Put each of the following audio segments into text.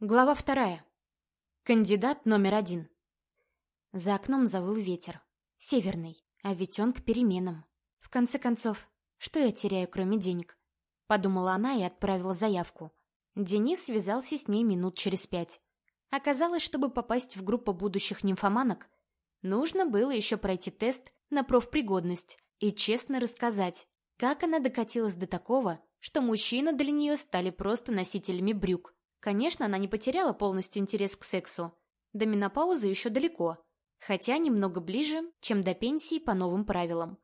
Глава вторая. Кандидат номер один. За окном завыл ветер. Северный, а ведь он к переменам. В конце концов, что я теряю, кроме денег? Подумала она и отправила заявку. Денис связался с ней минут через пять. Оказалось, чтобы попасть в группу будущих нимфоманок, нужно было еще пройти тест на профпригодность и честно рассказать, как она докатилась до такого, что мужчины для нее стали просто носителями брюк. Конечно, она не потеряла полностью интерес к сексу. До менопаузы еще далеко, хотя немного ближе, чем до пенсии по новым правилам.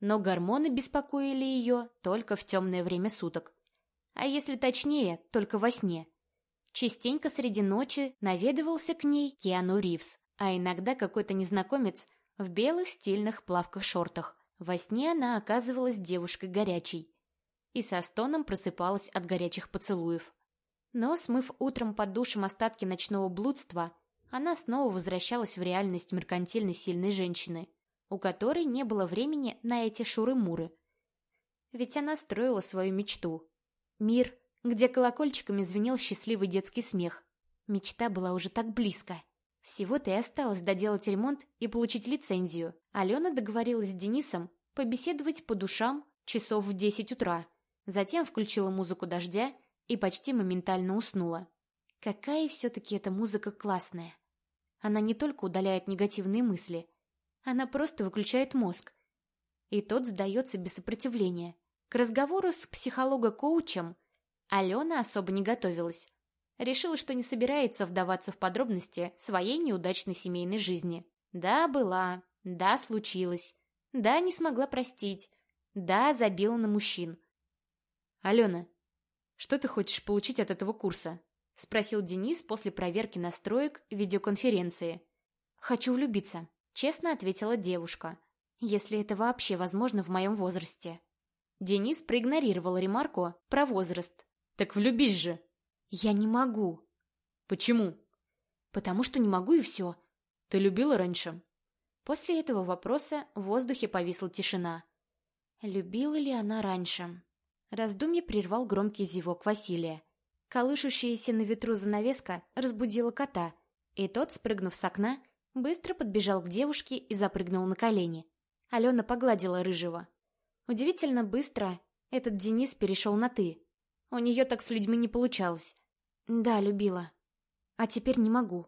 Но гормоны беспокоили ее только в темное время суток. А если точнее, только во сне. Частенько среди ночи наведывался к ней Киану Ривз, а иногда какой-то незнакомец в белых стильных плавках-шортах. Во сне она оказывалась девушкой горячей и со стоном просыпалась от горячих поцелуев. Но, смыв утром под душем остатки ночного блудства, она снова возвращалась в реальность меркантильной сильной женщины, у которой не было времени на эти шуры-муры. Ведь она строила свою мечту. Мир, где колокольчиками звенел счастливый детский смех. Мечта была уже так близко. Всего-то и осталось доделать ремонт и получить лицензию. Алена договорилась с Денисом побеседовать по душам часов в десять утра. Затем включила музыку дождя и почти моментально уснула. Какая все-таки эта музыка классная. Она не только удаляет негативные мысли, она просто выключает мозг. И тот сдается без сопротивления. К разговору с психолого-коучем Алена особо не готовилась. Решила, что не собирается вдаваться в подробности своей неудачной семейной жизни. Да, была. Да, случилось. Да, не смогла простить. Да, забила на мужчин. «Алена, что ты хочешь получить от этого курса?» — спросил Денис после проверки настроек видеоконференции. «Хочу влюбиться», — честно ответила девушка. «Если это вообще возможно в моем возрасте». Денис проигнорировал ремарку про возраст. «Так влюбись же!» «Я не могу». «Почему?» «Потому что не могу и все». «Ты любила раньше?» После этого вопроса в воздухе повисла тишина. Любила ли она раньше? Раздумье прервал громкий зевок Василия. Колышущаяся на ветру занавеска разбудила кота, и тот, спрыгнув с окна, быстро подбежал к девушке и запрыгнул на колени. Алена погладила рыжего. Удивительно быстро этот Денис перешел на «ты». У нее так с людьми не получалось. Да, любила. А теперь не могу.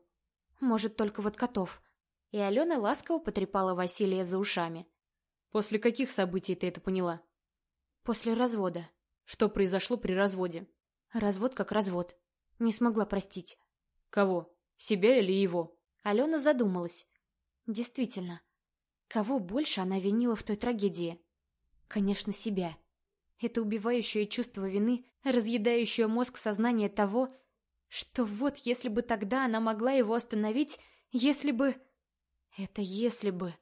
Может, только вот котов. И Алена ласково потрепала Василия за ушами. После каких событий ты это поняла? После развода. Что произошло при разводе? Развод как развод. Не смогла простить. Кого? Себя или его? Алена задумалась. Действительно, кого больше она винила в той трагедии? Конечно, себя. Это убивающее чувство вины, разъедающее мозг сознание того, что вот если бы тогда она могла его остановить, если бы... Это если бы...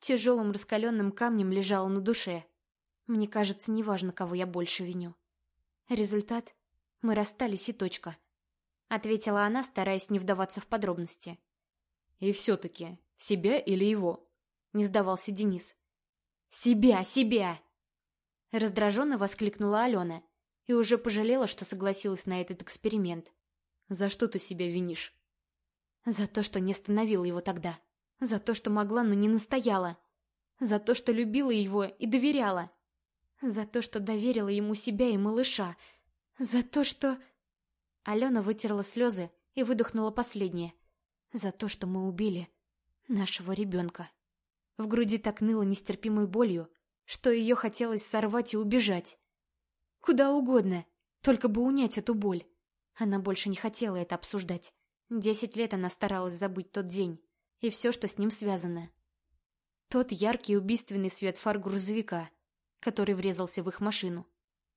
Тяжелым раскаленным камнем лежало на душе. Мне кажется, неважно, кого я больше виню. Результат — мы расстались и точка. Ответила она, стараясь не вдаваться в подробности. И все-таки, себя или его? Не сдавался Денис. Себя, себя! Раздраженно воскликнула Алена и уже пожалела, что согласилась на этот эксперимент. За что ты себя винишь? За то, что не остановила его тогда. За то, что могла, но не настояла. За то, что любила его и доверяла. За то, что доверила ему себя и малыша. За то, что... Алена вытерла слезы и выдохнула последнее. За то, что мы убили нашего ребенка. В груди так ныло нестерпимой болью, что ее хотелось сорвать и убежать. Куда угодно, только бы унять эту боль. Она больше не хотела это обсуждать. Десять лет она старалась забыть тот день и все, что с ним связано. Тот яркий убийственный свет фар грузовика, который врезался в их машину.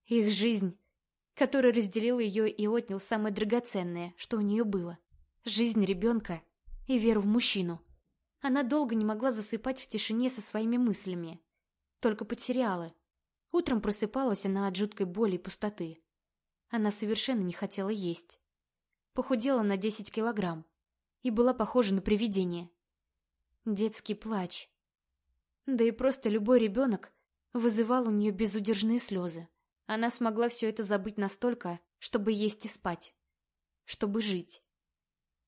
Их жизнь, который разделил ее и отнял самое драгоценное, что у нее было. Жизнь ребенка и веру в мужчину. Она долго не могла засыпать в тишине со своими мыслями. Только под сериалы. Утром просыпалась она от жуткой боли и пустоты. Она совершенно не хотела есть. Похудела на 10 килограмм и была похожа на привидение. Детский плач. Да и просто любой ребенок вызывал у нее безудержные слезы. Она смогла все это забыть настолько, чтобы есть и спать. чтобы жить.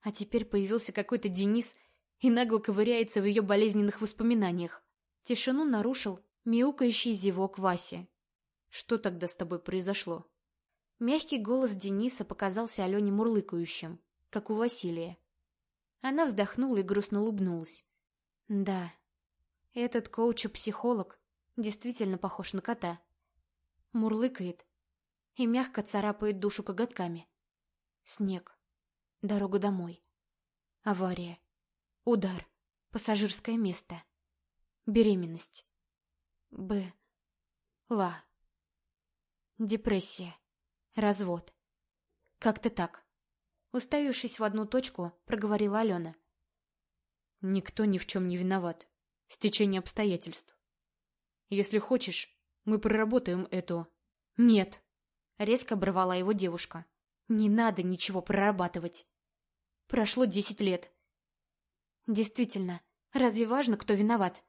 А теперь появился какой-то Денис и нагло ковыряется в ее болезненных воспоминаниях. Тишину нарушил мяукающий зевок Васи. «Что тогда с тобой произошло?» Мягкий голос Дениса показался Алене мурлыкающим, как у Василия. Она вздохнула и грустно улыбнулась. Да, этот коуч-психолог действительно похож на кота. Мурлыкает и мягко царапает душу коготками. Снег. Дорога домой. Авария. Удар. Пассажирское место. Беременность. Б. Ла. Депрессия. Развод. Как-то так. Уставившись в одну точку, проговорила Алена. Никто ни в чем не виноват. Стечение обстоятельств. Если хочешь, мы проработаем эту... Нет. Резко оборвала его девушка. Не надо ничего прорабатывать. Прошло десять лет. Действительно, разве важно, кто виноват?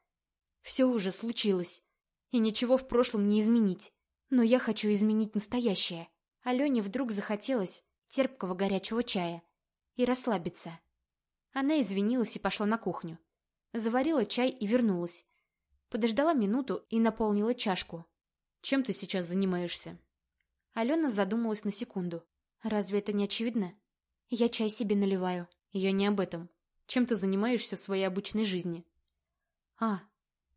Все уже случилось. И ничего в прошлом не изменить. Но я хочу изменить настоящее. Алене вдруг захотелось терпкого горячего чая и расслабиться. Она извинилась и пошла на кухню. Заварила чай и вернулась. Подождала минуту и наполнила чашку. «Чем ты сейчас занимаешься?» Алена задумалась на секунду. «Разве это не очевидно? Я чай себе наливаю». «Я не об этом. Чем ты занимаешься в своей обычной жизни?» «А,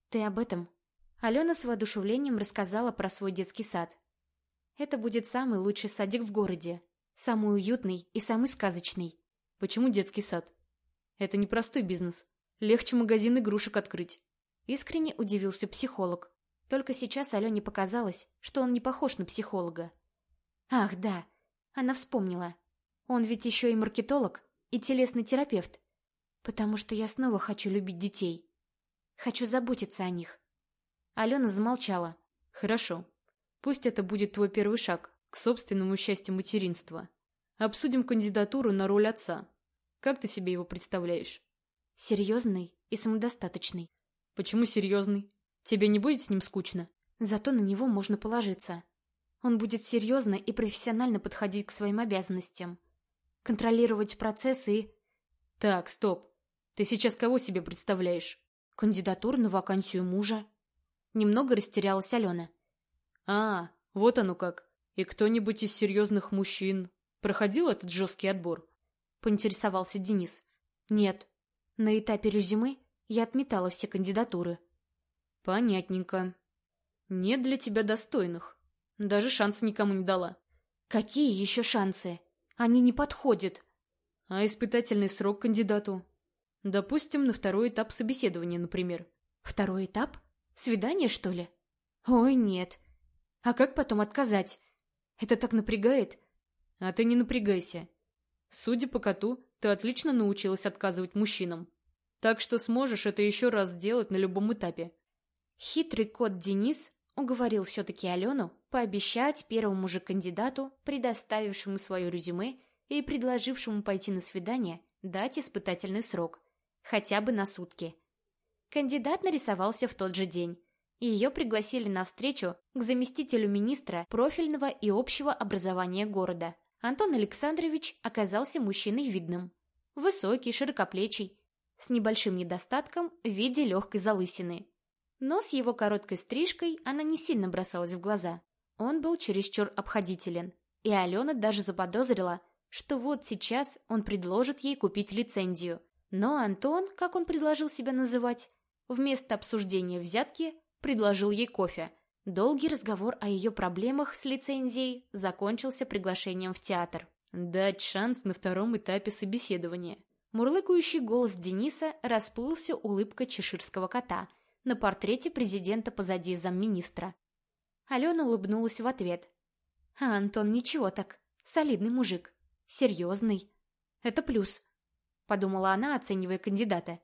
ты об этом?» Алена с воодушевлением рассказала про свой детский сад. Это будет самый лучший садик в городе. Самый уютный и самый сказочный. Почему детский сад? Это непростой бизнес. Легче магазин игрушек открыть. Искренне удивился психолог. Только сейчас Алене показалось, что он не похож на психолога. Ах, да, она вспомнила. Он ведь еще и маркетолог, и телесный терапевт. Потому что я снова хочу любить детей. Хочу заботиться о них. Алена замолчала. Хорошо. Пусть это будет твой первый шаг к собственному счастью материнства. Обсудим кандидатуру на роль отца. Как ты себе его представляешь? Серьезный и самодостаточный. Почему серьезный? Тебе не будет с ним скучно? Зато на него можно положиться. Он будет серьезно и профессионально подходить к своим обязанностям. Контролировать процессы и... Так, стоп. Ты сейчас кого себе представляешь? Кандидатуру на вакансию мужа. Немного растерялась Алена. А, вот оно как. И кто-нибудь из серьезных мужчин проходил этот жесткий отбор? Поинтересовался Денис. Нет. На этапе резюме я отметала все кандидатуры. Понятненько. Нет для тебя достойных. Даже шанса никому не дала. Какие еще шансы? Они не подходят. А испытательный срок кандидату? Допустим, на второй этап собеседования, например. Второй этап? Свидание, что ли? Ой, нет. А как потом отказать? Это так напрягает. А ты не напрягайся. Судя по коту, ты отлично научилась отказывать мужчинам. Так что сможешь это еще раз сделать на любом этапе. Хитрый кот Денис уговорил все-таки Алену пообещать первому же кандидату, предоставившему свое резюме и предложившему пойти на свидание, дать испытательный срок. Хотя бы на сутки. Кандидат нарисовался в тот же день. Ее пригласили на встречу к заместителю министра профильного и общего образования города. Антон Александрович оказался мужчиной видным. Высокий, широкоплечий, с небольшим недостатком в виде легкой залысины. Но с его короткой стрижкой она не сильно бросалась в глаза. Он был чересчур обходителен, и Алена даже заподозрила, что вот сейчас он предложит ей купить лицензию. Но Антон, как он предложил себя называть, вместо обсуждения взятки предложил ей кофе. Долгий разговор о ее проблемах с лицензией закончился приглашением в театр. Дать шанс на втором этапе собеседования. Мурлыкающий голос Дениса расплылся улыбкой чеширского кота на портрете президента позади замминистра. Алена улыбнулась в ответ. А Антон ничего так, солидный мужик, серьезный. Это плюс, подумала она, оценивая кандидата.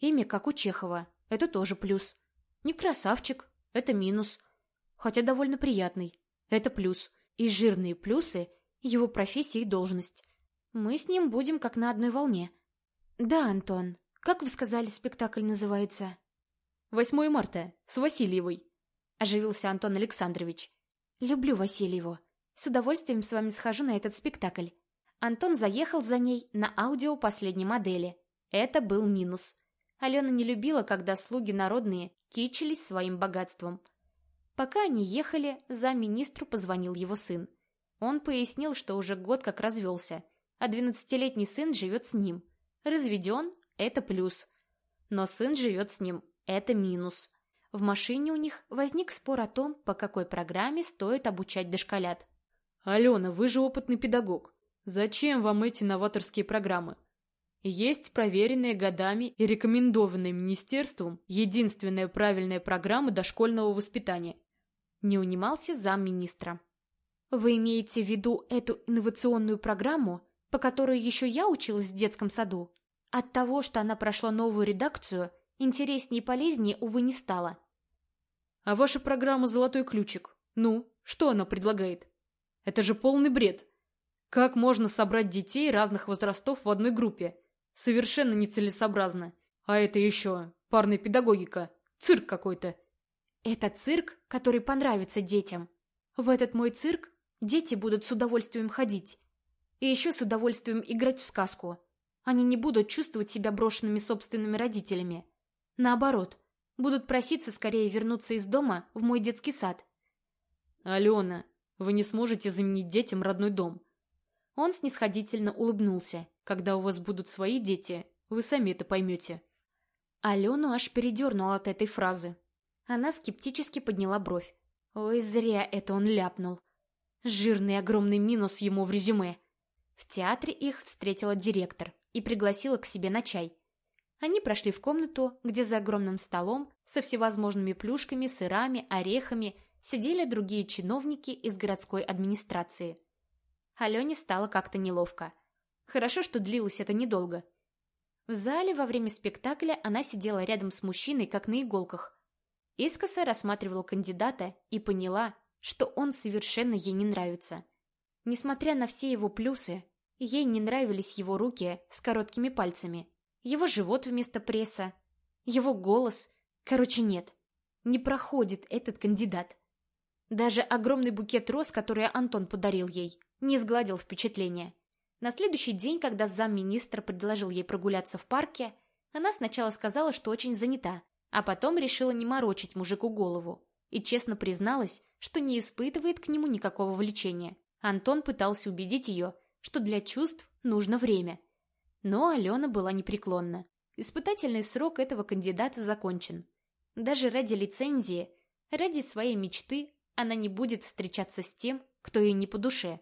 Имя, как у Чехова, это тоже плюс. Не красавчик, это минус. Хотя довольно приятный, это плюс. И жирные плюсы — его профессия и должность. Мы с ним будем как на одной волне. Да, Антон, как вы сказали, спектакль называется? 8 марта, с Васильевой. Оживился Антон Александрович. Люблю Васильеву. С удовольствием с вами схожу на этот спектакль. Антон заехал за ней на аудио последней модели. Это был минус. Алена не любила, когда слуги народные кичились своим богатством. Пока они ехали, за министру позвонил его сын. Он пояснил, что уже год как развелся, а двенадцатилетний сын живет с ним. Разведен – это плюс. Но сын живет с ним – это минус. В машине у них возник спор о том, по какой программе стоит обучать дошколят. «Алена, вы же опытный педагог. Зачем вам эти новаторские программы? Есть проверенная годами и рекомендованная министерством единственная правильная программа дошкольного воспитания. Не унимался замминистра. Вы имеете в виду эту инновационную программу, по которой еще я училась в детском саду? От того, что она прошла новую редакцию, интереснее и полезнее, увы, не стало. А ваша программа «Золотой ключик»? Ну, что она предлагает? Это же полный бред. Как можно собрать детей разных возрастов в одной группе? Совершенно нецелесообразно. А это еще парная педагогика. Цирк какой-то. Это цирк, который понравится детям. В этот мой цирк дети будут с удовольствием ходить. И еще с удовольствием играть в сказку. Они не будут чувствовать себя брошенными собственными родителями. Наоборот, будут проситься скорее вернуться из дома в мой детский сад. Алена, вы не сможете заменить детям родной дом. Он снисходительно улыбнулся. «Когда у вас будут свои дети, вы сами это поймете». Алену аж передернул от этой фразы. Она скептически подняла бровь. Ой, зря это он ляпнул. Жирный огромный минус ему в резюме. В театре их встретила директор и пригласила к себе на чай. Они прошли в комнату, где за огромным столом со всевозможными плюшками, сырами, орехами сидели другие чиновники из городской администрации. Алене стало как-то неловко. Хорошо, что длилось это недолго. В зале во время спектакля она сидела рядом с мужчиной, как на иголках. Искоса рассматривала кандидата и поняла, что он совершенно ей не нравится. Несмотря на все его плюсы, ей не нравились его руки с короткими пальцами, его живот вместо пресса, его голос. Короче, нет, не проходит этот кандидат. Даже огромный букет роз, который Антон подарил ей, не сгладил впечатление. На следующий день, когда замминистра предложил ей прогуляться в парке, она сначала сказала, что очень занята, а потом решила не морочить мужику голову и честно призналась, что не испытывает к нему никакого влечения. Антон пытался убедить ее, что для чувств нужно время. Но Алена была непреклонна. Испытательный срок этого кандидата закончен. Даже ради лицензии, ради своей мечты она не будет встречаться с тем, кто ей не по душе.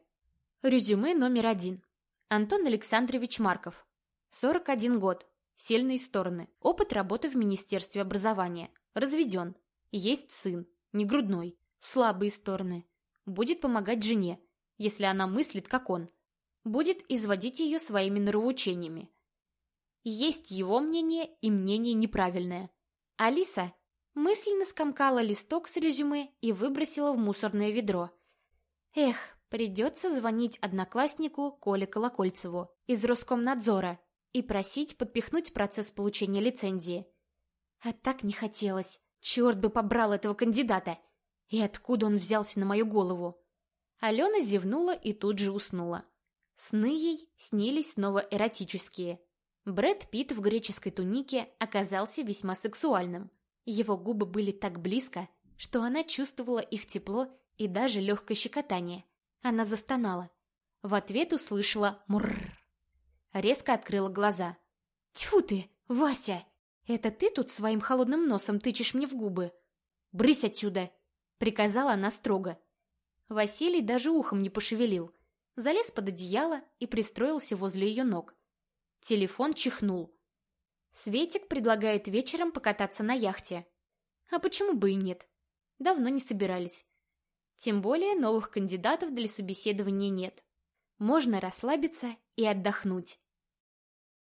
Резюме номер один. Антон Александрович Марков. 41 год. Сильные стороны. Опыт работы в Министерстве образования. Разведен. Есть сын. Не грудной. Слабые стороны. Будет помогать жене, если она мыслит, как он. Будет изводить ее своими нравоучениями. Есть его мнение и мнение неправильное. Алиса мысленно скомкала листок с резюме и выбросила в мусорное ведро. Эх, Придется звонить однокласснику Коле Колокольцеву из Роскомнадзора и просить подпихнуть процесс получения лицензии. А так не хотелось. Черт бы побрал этого кандидата! И откуда он взялся на мою голову? Алена зевнула и тут же уснула. Сны ей снились снова эротические. Брэд Питт в греческой тунике оказался весьма сексуальным. Его губы были так близко, что она чувствовала их тепло и даже легкое щекотание – она застонала. В ответ услышала «мурррр». Резко открыла глаза. «Тьфу ты, Вася! Это ты тут своим холодным носом тычешь мне в губы? Брысь отсюда!» — приказала она строго. Василий даже ухом не пошевелил. Залез под одеяло и пристроился возле ее ног. Телефон чихнул. Светик предлагает вечером покататься на яхте. А почему бы и нет? Давно не собирались. Тем более новых кандидатов для собеседования нет. Можно расслабиться и отдохнуть.